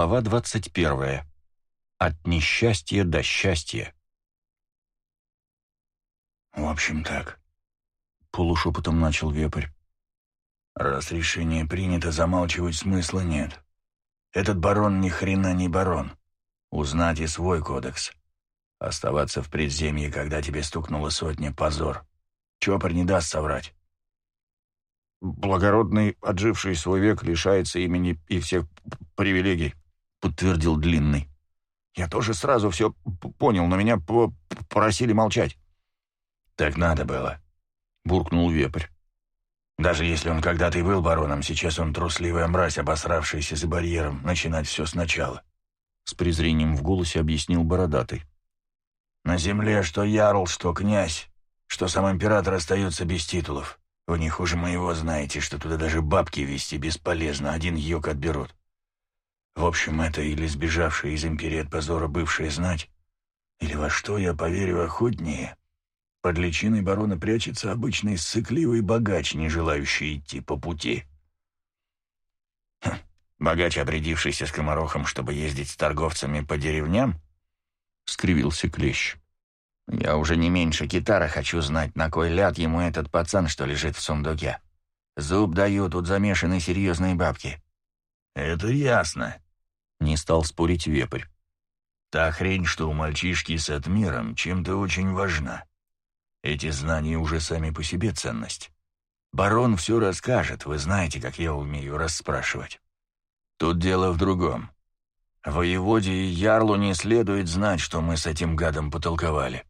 Глава 21. От несчастья до счастья. «В общем так», — полушепотом начал вепрь. «Раз решение принято, замалчивать смысла нет. Этот барон ни хрена не барон. Узнать и свой кодекс. Оставаться в предземье, когда тебе стукнула сотня — позор. Чопор не даст соврать». «Благородный, отживший свой век, лишается имени и всех привилегий», — подтвердил Длинный. «Я тоже сразу все понял, но меня просили молчать». «Так надо было», — буркнул Вепрь. «Даже если он когда-то и был бароном, сейчас он трусливая мразь, обосравшаяся за барьером, начинать все сначала», — с презрением в голосе объяснил Бородатый. «На земле что ярл, что князь, что сам император остается без титулов. Вы не хуже моего знаете, что туда даже бабки вести бесполезно, один йог отберут. В общем, это или сбежавшая из империи от позора бывшая знать, или во что я поверю охотнее. Под личиной барона прячется обычный ссыкливый богач, не желающий идти по пути. Хм, богач, обрядившийся скоморохом, чтобы ездить с торговцами по деревням? — скривился Клещ. Я уже не меньше китара хочу знать, на кой ляд ему этот пацан, что лежит в сундуке. Зуб даю, тут замешаны серьезные бабки. Это ясно. Не стал спорить вепрь. Та хрень, что у мальчишки с отмиром, чем-то очень важна. Эти знания уже сами по себе ценность. Барон все расскажет, вы знаете, как я умею расспрашивать. Тут дело в другом. Воеводе и Ярлу не следует знать, что мы с этим гадом потолковали.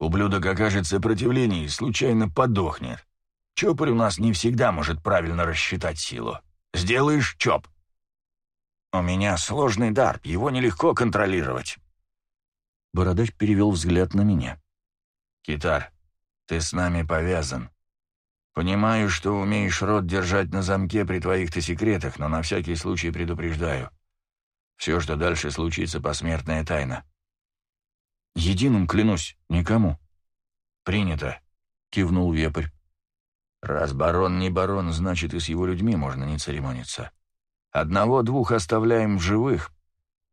Ублюдок окажет сопротивление и случайно подохнет. Чопарь у нас не всегда может правильно рассчитать силу. Сделаешь чоп. У меня сложный дар, его нелегко контролировать. Бородач перевел взгляд на меня. «Китар, ты с нами повязан. Понимаю, что умеешь рот держать на замке при твоих-то секретах, но на всякий случай предупреждаю. Все, что дальше случится, посмертная тайна. Единым клянусь, никому. Принято, кивнул вепрь. Раз барон не барон, значит и с его людьми можно не церемониться. Одного-двух оставляем в живых.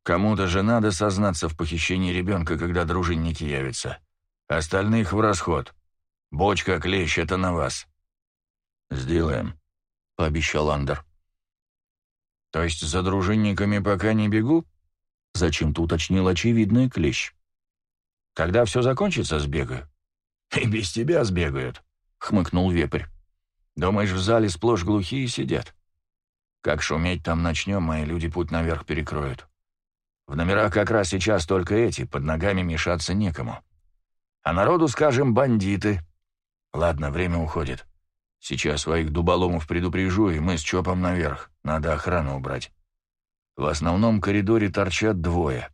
Кому-то же надо сознаться в похищении ребенка, когда дружинники явятся. Остальных в расход. Бочка, клещ — это на вас. «Сделаем», — пообещал Андер. «То есть за дружинниками пока не бегу?» — зачем-то уточнил очевидный клещ. Когда все закончится, сбегаю». «И без тебя сбегают», — хмыкнул вепрь. «Думаешь, в зале сплошь глухие сидят? Как шуметь там начнем, мои люди путь наверх перекроют. В номерах как раз сейчас только эти, под ногами мешаться некому. А народу, скажем, бандиты. Ладно, время уходит. Сейчас своих дуболомов предупрежу, и мы с Чопом наверх. Надо охрану убрать. В основном коридоре торчат двое.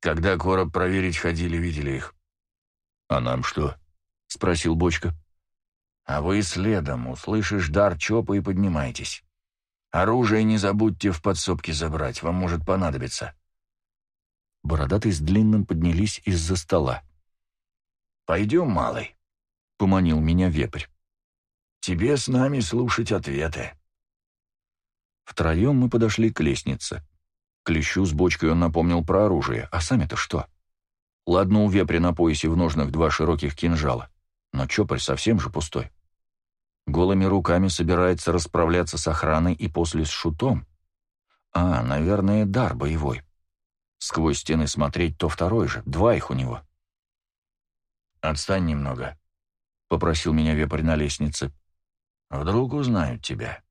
Когда короб проверить ходили, видели их. «А нам что?» — спросил Бочка. «А вы следом, услышишь дар чопа и поднимайтесь. Оружие не забудьте в подсобке забрать, вам может понадобиться». Бородатый с длинным поднялись из-за стола. «Пойдем, малый», — поманил меня вепрь. «Тебе с нами слушать ответы». Втроем мы подошли к лестнице. Клещу с бочкой он напомнил про оружие, а сами-то что? Ладно, у вепря на поясе в ножнах два широких кинжала, но чопарь совсем же пустой. Голыми руками собирается расправляться с охраной и после с шутом. А, наверное, дар боевой. Сквозь стены смотреть то второй же, два их у него. «Отстань немного», — попросил меня вепрь на лестнице. «Вдруг узнают тебя».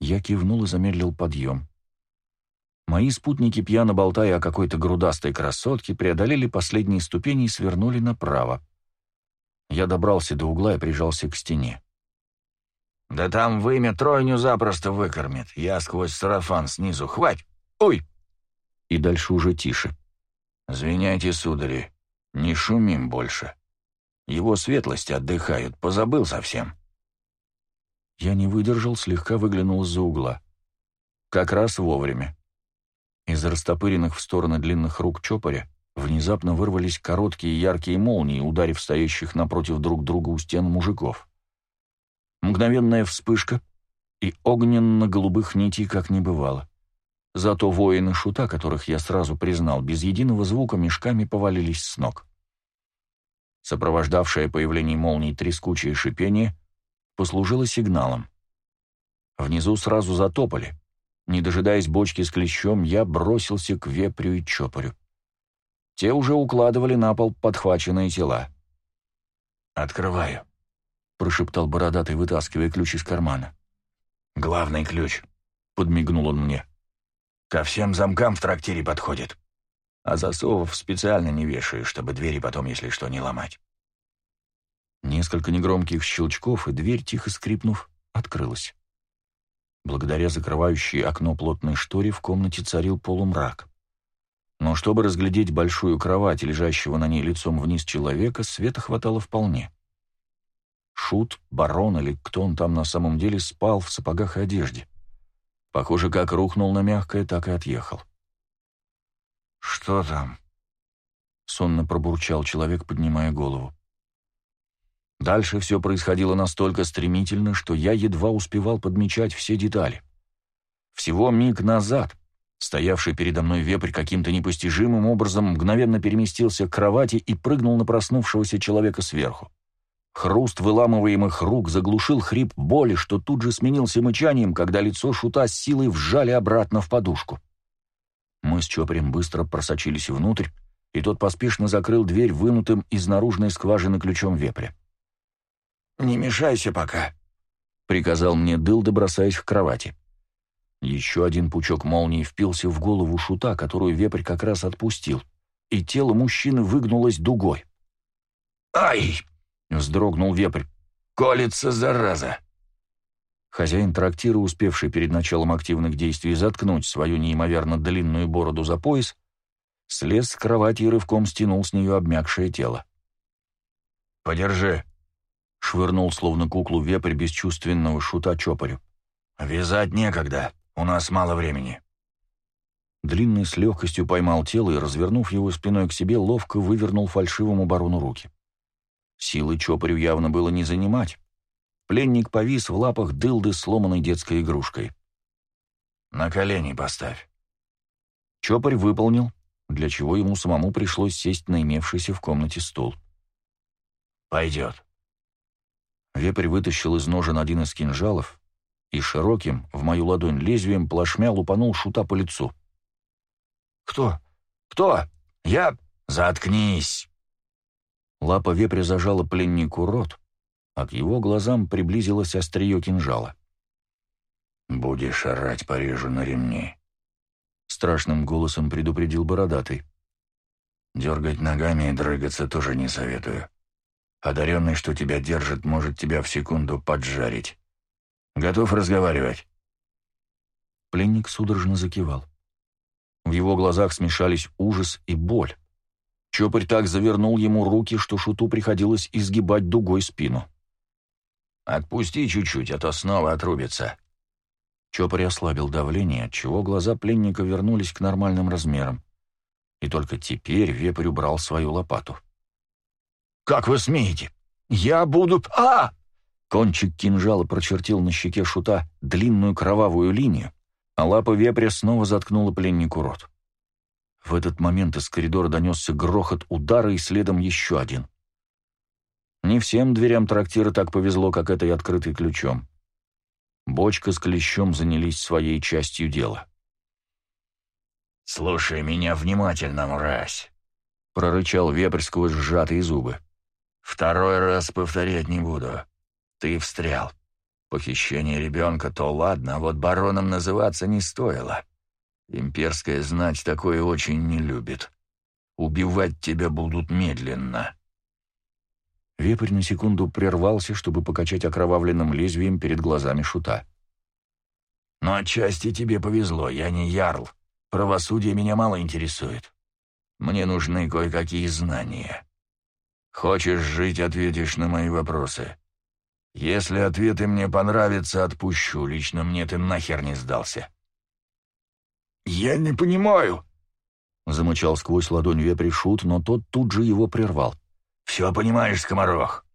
Я кивнул и замедлил подъем. Мои спутники, пьяно болтая о какой-то грудастой красотке, преодолели последние ступени и свернули направо. Я добрался до угла и прижался к стене. «Да там вымя тройню запросто выкормит. Я сквозь сарафан снизу. Хвать! Ой!» И дальше уже тише. «Звиняйте, судари, не шумим больше. Его светлости отдыхают, позабыл совсем». Я не выдержал, слегка выглянул из-за угла. Как раз вовремя. Из растопыренных в стороны длинных рук чопоря внезапно вырвались короткие яркие молнии, ударив стоящих напротив друг друга у стен мужиков. Мгновенная вспышка, и огненно-голубых нитей как не бывало. Зато воины шута, которых я сразу признал, без единого звука мешками повалились с ног. Сопровождавшее появление молний трескучее шипение послужило сигналом. Внизу сразу затопали. Не дожидаясь бочки с клещом, я бросился к вепрю и чопорю. Те уже укладывали на пол подхваченные тела. «Открываю», — прошептал бородатый, вытаскивая ключ из кармана. «Главный ключ», — подмигнул он мне. «Ко всем замкам в трактире подходит. А засовов специально не вешаю, чтобы двери потом, если что, не ломать». Несколько негромких щелчков, и дверь, тихо скрипнув, открылась. Благодаря закрывающей окно плотной шторе в комнате царил полумрак. Но чтобы разглядеть большую кровать, лежащего на ней лицом вниз человека, света хватало вполне. Шут, барон или кто он там на самом деле спал в сапогах и одежде. Похоже, как рухнул на мягкое, так и отъехал. «Что там?» — сонно пробурчал человек, поднимая голову. Дальше все происходило настолько стремительно, что я едва успевал подмечать все детали. Всего миг назад стоявший передо мной вепрь каким-то непостижимым образом мгновенно переместился к кровати и прыгнул на проснувшегося человека сверху. Хруст выламываемых рук заглушил хрип боли, что тут же сменился мычанием, когда лицо шута с силой вжали обратно в подушку. Мы с Чопрем быстро просочились внутрь, и тот поспешно закрыл дверь вынутым из наружной скважины ключом вепря. «Не мешайся пока», — приказал мне Дылда, бросаясь к кровати. Еще один пучок молнии впился в голову шута, которую вепрь как раз отпустил, и тело мужчины выгнулось дугой. «Ай!» — вздрогнул вепрь. «Колется, зараза!» Хозяин трактира, успевший перед началом активных действий заткнуть свою неимоверно длинную бороду за пояс, слез с кровати и рывком стянул с нее обмякшее тело. «Подержи!» — швырнул словно куклу вепрь бесчувственного шута чопорю. «Вязать некогда, у нас мало времени». Длинный с легкостью поймал тело и, развернув его спиной к себе, ловко вывернул фальшивому барону руки. Силы Чопорю явно было не занимать. Пленник повис в лапах дылды сломанной детской игрушкой. «На колени поставь». Чопарь выполнил, для чего ему самому пришлось сесть на имевшийся в комнате стул. «Пойдет». Вепрь вытащил из ножен один из кинжалов и широким, в мою ладонь лезвием, плашмя лупанул шута по лицу. «Кто? Кто? Я...» «Заткнись!» Лапа вепря зажала пленнику рот, а к его глазам приблизилось острие кинжала. «Будешь орать, порежу на ремни», — страшным голосом предупредил бородатый. «Дергать ногами и дрыгаться тоже не советую. Одаренный, что тебя держит, может тебя в секунду поджарить. Готов разговаривать?» Пленник судорожно закивал. В его глазах смешались ужас и боль. Чопарь так завернул ему руки, что шуту приходилось изгибать дугой спину. «Отпусти чуть-чуть, а то снова отрубится». Чопарь ослабил давление, отчего глаза пленника вернулись к нормальным размерам. И только теперь вепрь убрал свою лопату. «Как вы смеете? Я буду... А!» Кончик кинжала прочертил на щеке шута длинную кровавую линию, а лапа вепря снова заткнула пленнику рот. В этот момент из коридора донесся грохот удара и следом еще один. Не всем дверям трактира так повезло, как этой открытой ключом. Бочка с клещом занялись своей частью дела. «Слушай меня внимательно, мразь!» — прорычал вепрь сквозь сжатые зубы. «Второй раз повторять не буду. Ты встрял. Похищение ребенка то ладно, а вот бароном называться не стоило. Имперская знать такое очень не любит. Убивать тебя будут медленно». Вепрь на секунду прервался, чтобы покачать окровавленным лезвием перед глазами шута. «Но отчасти тебе повезло, я не ярл. Правосудие меня мало интересует. Мне нужны кое-какие знания. Хочешь жить, ответишь на мои вопросы. Если ответы мне понравятся, отпущу. Лично мне ты нахер не сдался». «Я не понимаю», — замычал сквозь ладонь вепрь шут, но тот тут же его прервал. «Все понимаешь, скоморох.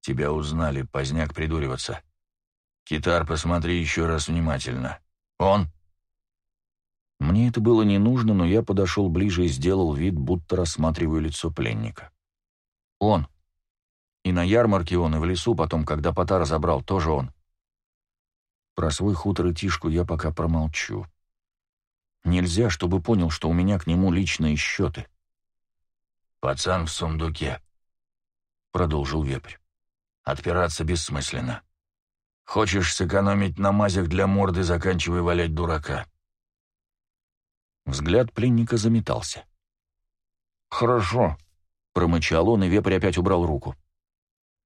Тебя узнали, поздняк придуриваться. Китар, посмотри еще раз внимательно. Он?» Мне это было не нужно, но я подошел ближе и сделал вид, будто рассматриваю лицо пленника. Он. И на ярмарке он, и в лесу потом, когда Потар забрал, тоже он. Про свой хутор и тишку я пока промолчу. Нельзя, чтобы понял, что у меня к нему личные счеты. «Пацан в сундуке», — продолжил вепрь. «Отпираться бессмысленно. Хочешь сэкономить на мазях для морды, заканчивай валять дурака». Взгляд пленника заметался. «Хорошо», — промычал он, и вепрь опять убрал руку.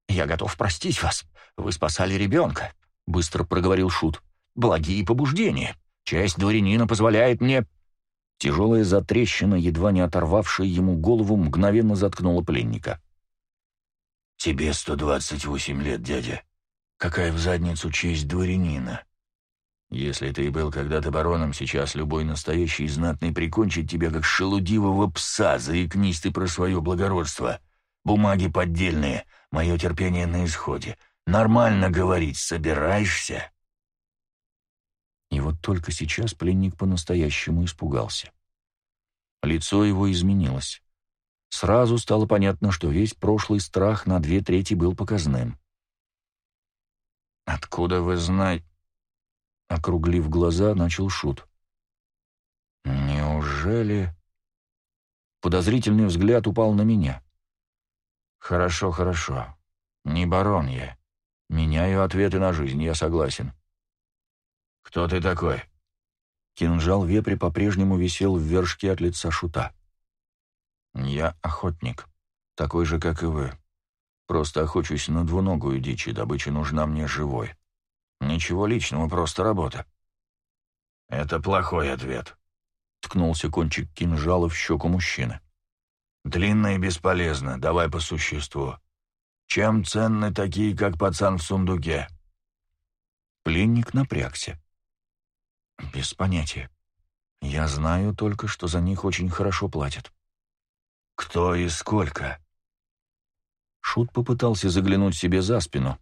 «Я готов простить вас. Вы спасали ребенка», — быстро проговорил Шут. «Благие побуждения. Часть дворянина позволяет мне...» Тяжелая затрещина, едва не оторвавшая ему голову, мгновенно заткнула пленника. «Тебе сто двадцать восемь лет, дядя. Какая в задницу честь дворянина? Если ты был когда-то бароном, сейчас любой настоящий знатный прикончит тебя, как шелудивого пса, заикнись ты про свое благородство. Бумаги поддельные, мое терпение на исходе. Нормально говорить собираешься?» И вот только сейчас пленник по-настоящему испугался. Лицо его изменилось. Сразу стало понятно, что весь прошлый страх на две трети был показным. «Откуда вы знаете?» Округлив глаза, начал Шут. «Неужели...» Подозрительный взгляд упал на меня. «Хорошо, хорошо. Не барон я. Меняю ответы на жизнь, я согласен. «Кто ты такой?» Кинжал вепри по-прежнему висел в вершке от лица шута. «Я охотник, такой же, как и вы. Просто охочусь на двуногую дичь, и добыча нужна мне живой. Ничего личного, просто работа». «Это плохой ответ», — ткнулся кончик кинжала в щеку мужчины. «Длинно и бесполезно, давай по существу. Чем ценны такие, как пацан в сундуке?» Пленник напрягся. «Без понятия. Я знаю только, что за них очень хорошо платят». «Кто и сколько?» Шут попытался заглянуть себе за спину.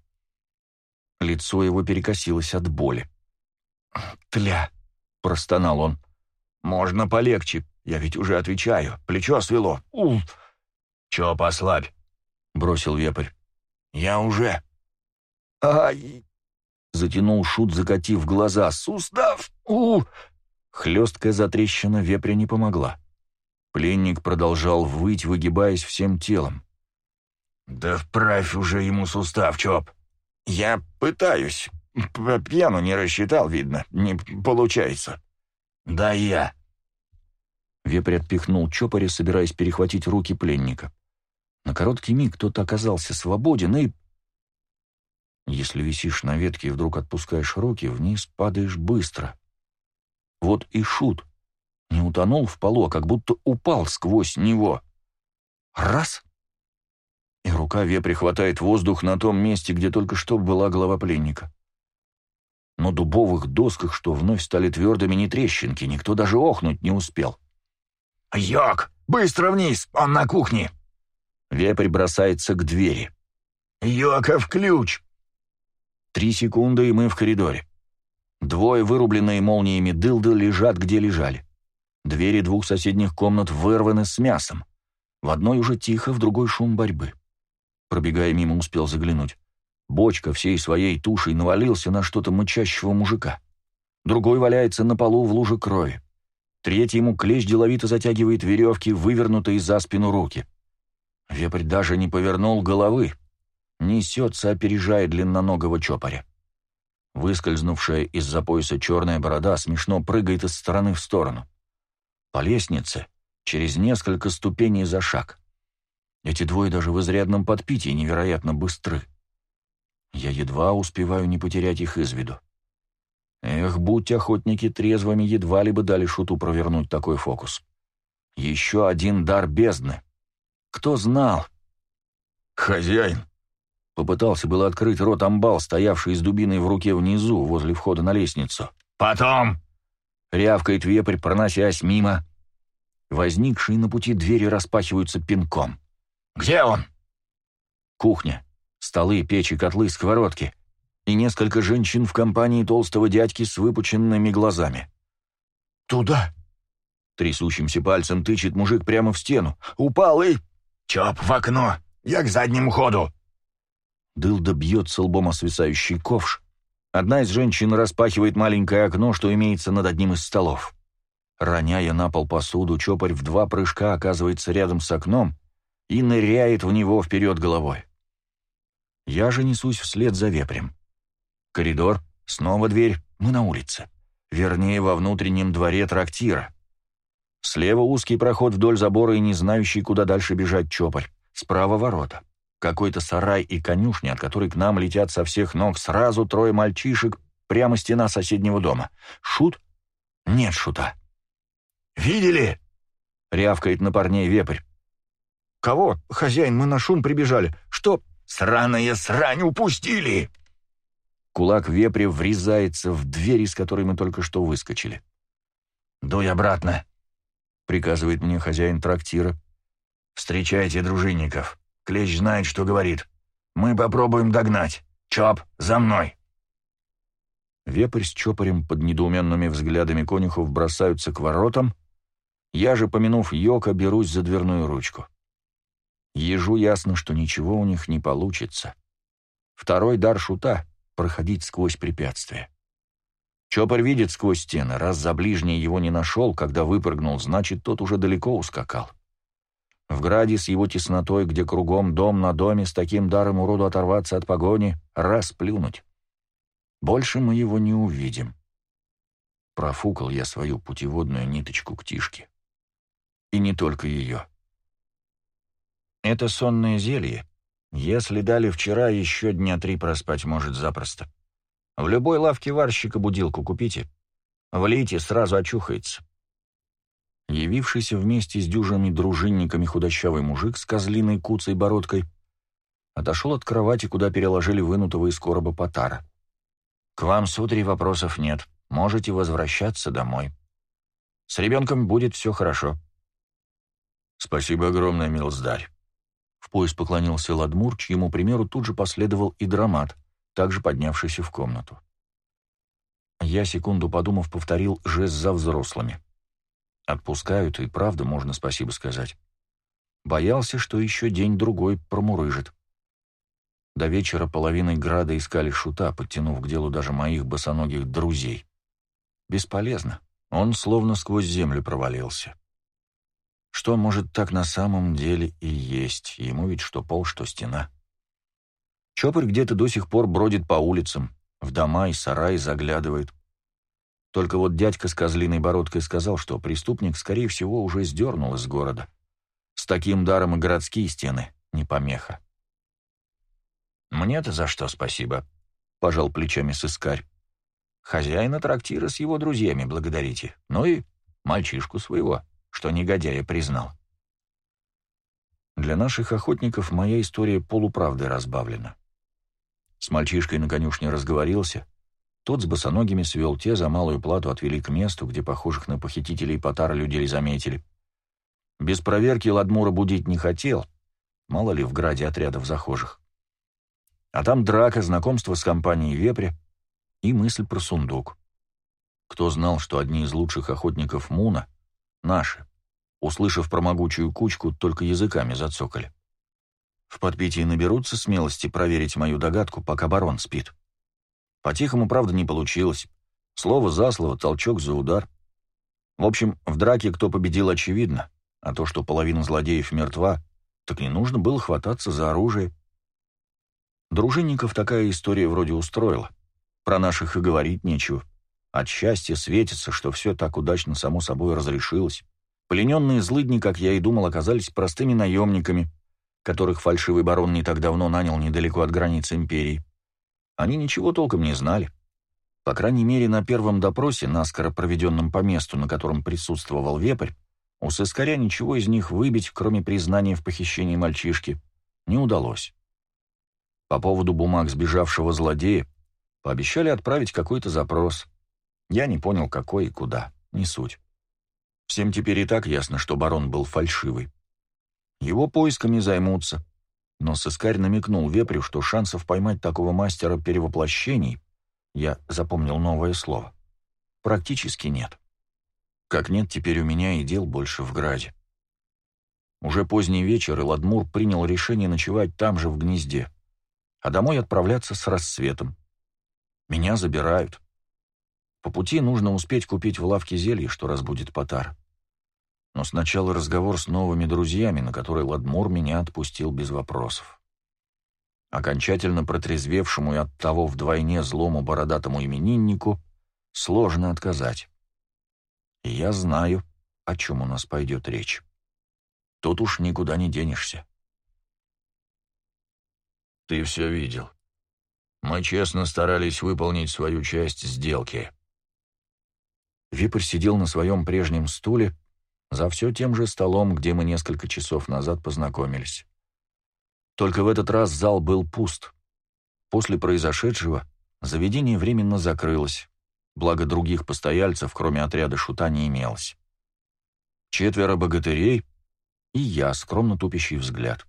Лицо его перекосилось от боли. «Тля!» — простонал он. «Можно полегче. Я ведь уже отвечаю. Плечо свело. Уф!» «Чё, послабь?» — бросил вепрь. «Я уже...» «Ай!» Затянул шут, закатив глаза. «Сустав! у Хлесткая затрещина вепря не помогла. Пленник продолжал выть, выгибаясь всем телом. «Да вправь уже ему сустав, Чоп!» «Я пытаюсь. Пьяну не рассчитал, видно. Не получается». «Да я». Вепрь отпихнул Чопаря, собираясь перехватить руки пленника. На короткий миг кто-то оказался свободен и если висишь на ветке и вдруг отпускаешь руки, вниз падаешь быстро. Вот и шут. Не утонул в полу, а как будто упал сквозь него. Раз! И рука вепри хватает воздух на том месте, где только что была голова пленника. На дубовых досках, что вновь стали твердыми, не трещинки, никто даже охнуть не успел. «Йок! Быстро вниз! Он на кухне!» Вепрь бросается к двери. «Йоков ключ!» Три секунды, и мы в коридоре. Двое, вырубленные молниями дылды, лежат, где лежали. Двери двух соседних комнат вырваны с мясом. В одной уже тихо, в другой шум борьбы. Пробегая мимо, успел заглянуть. Бочка всей своей тушей навалился на что-то мычащего мужика. Другой валяется на полу в луже крови. Третий ему клещ деловито затягивает веревки, вывернутые за спину руки. Вепрь даже не повернул головы, несется, опережая длинноногого чопоря. Выскользнувшая из-за пояса черная борода смешно прыгает из стороны в сторону. По лестнице, через несколько ступеней за шаг. Эти двое даже в изрядном подпитии невероятно быстры. Я едва успеваю не потерять их из виду. Эх, будь охотники трезвыми, едва ли бы дали шуту провернуть такой фокус. Еще один дар бездны. Кто знал? «Хозяин!» Попытался было открыть рот амбал, стоявший с дубиной в руке внизу, возле входа на лестницу. «Потом!» — рявкает вепрь, проносясь мимо. Возникшие на пути двери распахиваются пинком. «Где он?» Кухня. Столы, печи, котлы, сковородки. И несколько женщин в компании толстого дядьки с выпученными глазами. «Туда!» Трясущимся пальцем тычет мужик прямо в стену. «Упал и...» «Чоп, в окно! Я к заднему ходу!» Дылда бьется лбом о свисающий ковш. Одна из женщин распахивает маленькое окно, что имеется над одним из столов. Роняя на пол посуду, чопарь в два прыжка оказывается рядом с окном и ныряет в него вперед головой. Я же несусь вслед за вепрем. Коридор, снова дверь, мы на улице. Вернее, во внутреннем дворе трактира. Слева узкий проход вдоль забора и не знающий, куда дальше бежать чопарь. Справа ворота. Какой-то сарай и конюшня, от которой к нам летят со всех ног сразу трое мальчишек, прямо стена соседнего дома. Шут? Нет шута. «Видели?» — рявкает на парней вепрь. «Кого? Хозяин, мы на шум прибежали. Что?» «Сраная срань упустили!» Кулак вепря врезается в дверь, из которой мы только что выскочили. «Дуй обратно», — приказывает мне хозяин трактира. «Встречайте дружинников. Клещ знает, что говорит. Мы попробуем догнать. Чоп, за мной!» Вепрь с чопорем под недоуменными взглядами конюхов бросаются к воротам. Я же, помянув Йока, берусь за дверную ручку. Ежу ясно, что ничего у них не получится. Второй дар шута — проходить сквозь препятствия. Чопор видит сквозь стены, раз за ближнее его не нашел, когда выпрыгнул, значит, тот уже далеко ускакал. В граде с его теснотой, где кругом дом на доме, с таким даром уроду оторваться от погони, расплюнуть. Больше мы его не увидим. Профукал я свою путеводную ниточку к Тишке. И не только ее. Это сонное зелье. Если дали вчера, еще дня три проспать может запросто. В любой лавке варщика будилку купите. Влейте, сразу очухается. Явившийся вместе с дюжими дружинниками худощавый мужик с козлиной куцей бородкой отошел от кровати, куда переложили вынутого из короба потара. «К вам, сударь, вопросов нет. Можете возвращаться домой. С ребенком будет все хорошо». «Спасибо огромное, милздарь». В пояс поклонился Ладмур, чьему примеру тут же последовал и драмат, также поднявшийся в комнату. Я, секунду подумав, повторил жест за взрослыми. Отпускают, и правда можно спасибо сказать. Боялся, что еще день-другой промурыжит. До вечера половиной града искали шута, подтянув к делу даже моих босоногих друзей. Бесполезно. Он словно сквозь землю провалился. Что, может, так на самом деле и есть? Ему ведь что пол, что стена. Чопарь где-то до сих пор бродит по улицам, в дома и сараи заглядывает. Только вот дядька с козлиной бородкой сказал, что преступник, скорее всего, уже сдернул из города. С таким даром и городские стены не помеха. «Мне-то за что спасибо?» — пожал плечами сыскарь. «Хозяина трактира с его друзьями благодарите. Ну и мальчишку своего» что негодяя признал. Для наших охотников моя история полуправдой разбавлена. С мальчишкой на конюшне разговорился, тот с босоногими свел те, за малую плату отвели к месту, где похожих на похитителей Потара людей заметили. Без проверки Ладмура будить не хотел, мало ли в граде отрядов захожих. А там драка, знакомство с компанией Вепря и мысль про сундук. Кто знал, что одни из лучших охотников Муна Наши. Услышав про могучую кучку, только языками зацокали. В подпитии наберутся смелости проверить мою догадку, пока барон спит. По-тихому, правда, не получилось. Слово за слово, толчок за удар. В общем, в драке кто победил, очевидно, а то, что половина злодеев мертва, так не нужно было хвататься за оружие. Дружинников такая история вроде устроила. Про наших и говорить нечего. От счастья светится, что все так удачно само собой разрешилось. Плененные злыдни, как я и думал, оказались простыми наемниками, которых фальшивый барон не так давно нанял недалеко от границ империи. Они ничего толком не знали. По крайней мере, на первом допросе, наскоро проведенном по месту, на котором присутствовал вепрь, у сыскаря ничего из них выбить, кроме признания в похищении мальчишки, не удалось. По поводу бумаг сбежавшего злодея пообещали отправить какой-то запрос. Я не понял, какой и куда, не суть. Всем теперь и так ясно, что барон был фальшивый. Его поисками займутся. Но сыскарь намекнул вепрю, что шансов поймать такого мастера перевоплощений, я запомнил новое слово, практически нет. Как нет теперь у меня и дел больше в Граде. Уже поздний вечер, и Ладмур принял решение ночевать там же, в гнезде, а домой отправляться с рассветом. Меня забирают. По пути нужно успеть купить в лавке зелье, что разбудит Потар. Но сначала разговор с новыми друзьями, на который Ладмур меня отпустил без вопросов. Окончательно протрезвевшему и оттого вдвойне злому бородатому имениннику сложно отказать. И я знаю, о чем у нас пойдет речь. Тут уж никуда не денешься. Ты все видел. Мы честно старались выполнить свою часть сделки. Випр сидел на своем прежнем стуле, за все тем же столом, где мы несколько часов назад познакомились. Только в этот раз зал был пуст. После произошедшего заведение временно закрылось, благо других постояльцев, кроме отряда шута, не имелось. Четверо богатырей и я, скромно тупящий взгляд.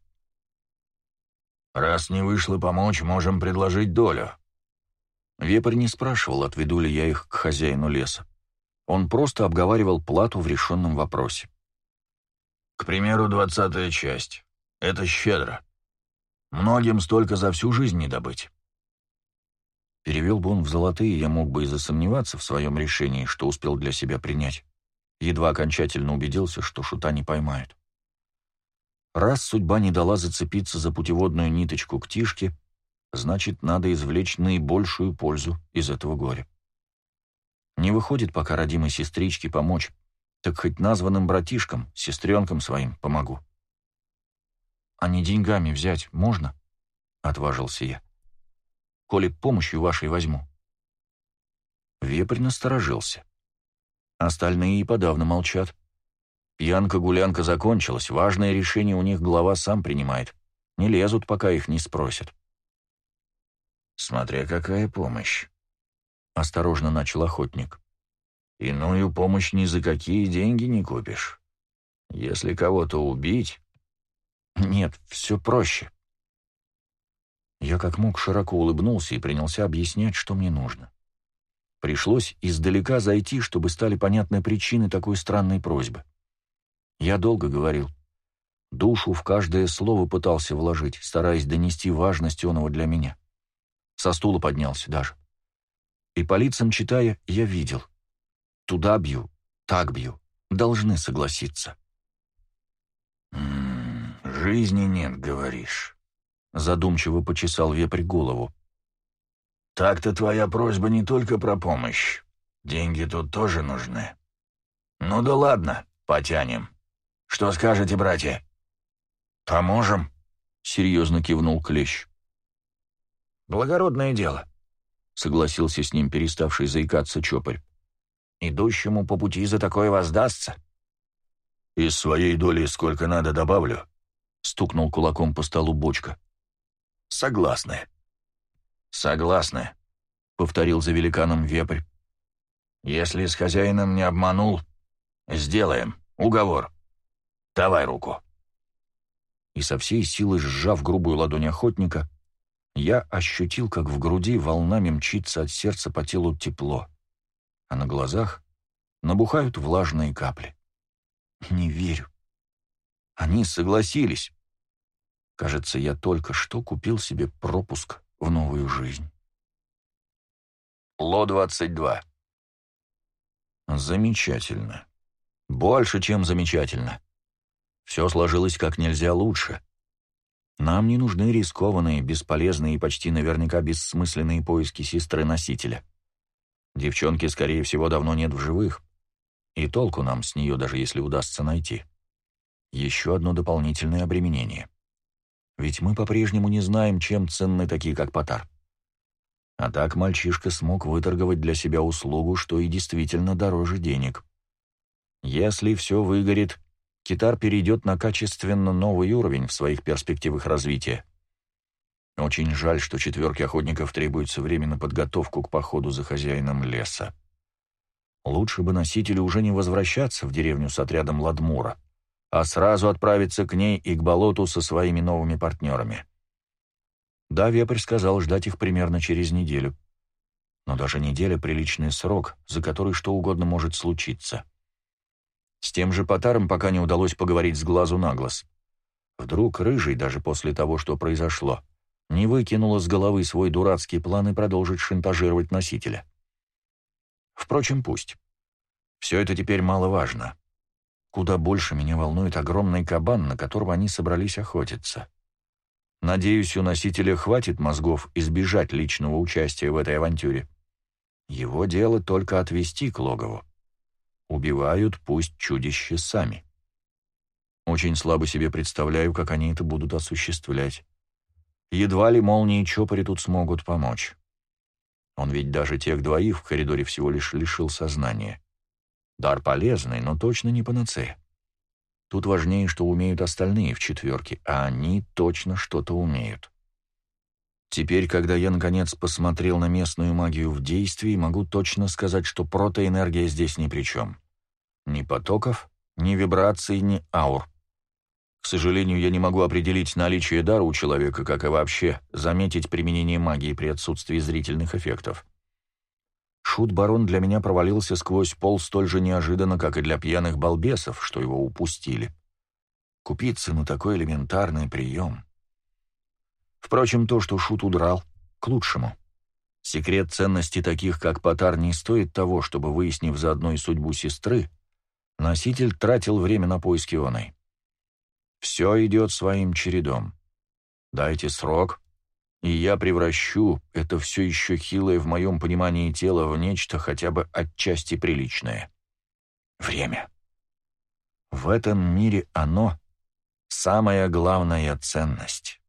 «Раз не вышло помочь, можем предложить долю». Вепрь не спрашивал, отведу ли я их к хозяину леса. Он просто обговаривал плату в решенном вопросе. «К примеру, двадцатая часть. Это щедро. Многим столько за всю жизнь не добыть». Перевел бы он в золотые, я мог бы и засомневаться в своем решении, что успел для себя принять. Едва окончательно убедился, что шута не поймают. Раз судьба не дала зацепиться за путеводную ниточку к Тишке, значит, надо извлечь наибольшую пользу из этого горя. Не выходит пока родимой сестричке помочь, так хоть названным братишкам, сестренкам своим помогу. «А не деньгами взять можно?» — отважился я. «Коли помощью вашей возьму». Вепрь насторожился. Остальные и подавно молчат. Пьянка-гулянка закончилась, важное решение у них глава сам принимает. Не лезут, пока их не спросят. «Смотря какая помощь», — осторожно начал охотник. «Иную помощь ни за какие деньги не купишь. Если кого-то убить...» «Нет, все проще». Я как мог широко улыбнулся и принялся объяснять, что мне нужно. Пришлось издалека зайти, чтобы стали понятны причины такой странной просьбы. Я долго говорил. Душу в каждое слово пытался вложить, стараясь донести важность оного для меня. Со стула поднялся даже. И по лицам читая, я видел. Туда бью, так бью. Должны согласиться. «М «М-м, -м, «Жизни нет, говоришь», — задумчиво почесал вепрь голову. «Так-то твоя просьба не только про помощь. Деньги тут тоже нужны. Ну да ладно, потянем. Что скажете, братья?» «Поможем», — серьезно кивнул Клещ. «Благородное дело», — согласился с ним переставший заикаться Чопарь. «Идущему по пути за такое воздастся». «Из своей доли сколько надо добавлю», — стукнул кулаком по столу бочка. «Согласны». «Согласны», — повторил за великаном вепрь. «Если с хозяином не обманул, сделаем. Уговор. Давай руку». И со всей силы сжав грубую ладонь охотника, я ощутил, как в груди волнами мчится от сердца по телу тепло, а на глазах набухают влажные капли. Не верю. Они согласились. Кажется, я только что купил себе пропуск в новую жизнь. Ло-22. Замечательно. Больше, чем замечательно. Все сложилось как нельзя лучше. Нам не нужны рискованные, бесполезные и почти наверняка бессмысленные поиски сестры-носителя. Девчонки, скорее всего, давно нет в живых. И толку нам с нее, даже если удастся найти. Еще одно дополнительное обременение. Ведь мы по-прежнему не знаем, чем ценны такие, как Потар. А так мальчишка смог выторговать для себя услугу, что и действительно дороже денег. Если все выгорит, Китар перейдет на качественно новый уровень в своих перспективах развития. Очень жаль, что четверке охотников требуется время на подготовку к походу за хозяином леса. Лучше бы носителю уже не возвращаться в деревню с отрядом Ладмура, а сразу отправиться к ней и к болоту со своими новыми партнерами. Да, Вепрь сказал ждать их примерно через неделю. Но даже неделя — приличный срок, за который что угодно может случиться. Тем же Потаром пока не удалось поговорить с глазу на глаз. Вдруг Рыжий, даже после того, что произошло, не выкинул из головы свой дурацкий план и продолжит шантажировать носителя. Впрочем, пусть. Все это теперь мало важно. Куда больше меня волнует огромный кабан, на которого они собрались охотиться. Надеюсь, у носителя хватит мозгов избежать личного участия в этой авантюре. Его дело только отвести к логову. Убивают пусть чудища сами. Очень слабо себе представляю, как они это будут осуществлять. Едва ли молнии чопори тут смогут помочь. Он ведь даже тех двоих в коридоре всего лишь лишил сознания. Дар полезный, но точно не панацея. Тут важнее, что умеют остальные в четверке, а они точно что-то умеют. Теперь, когда я наконец посмотрел на местную магию в действии, могу точно сказать, что протоэнергия здесь ни при чем. Ни потоков, ни вибраций, ни аур. К сожалению, я не могу определить наличие дара у человека, как и вообще заметить применение магии при отсутствии зрительных эффектов. Шут-барон для меня провалился сквозь пол столь же неожиданно, как и для пьяных балбесов, что его упустили. Купиться на такой элементарный прием. Впрочем, то, что Шут удрал, к лучшему. Секрет ценности таких, как Потар, не стоит того, чтобы, выяснив заодно и судьбу сестры, носитель тратил время на поиски оной. Все идет своим чередом. Дайте срок, и я превращу это все еще хилое в моем понимании тело в нечто хотя бы отчасти приличное. Время. В этом мире оно — самая главная ценность.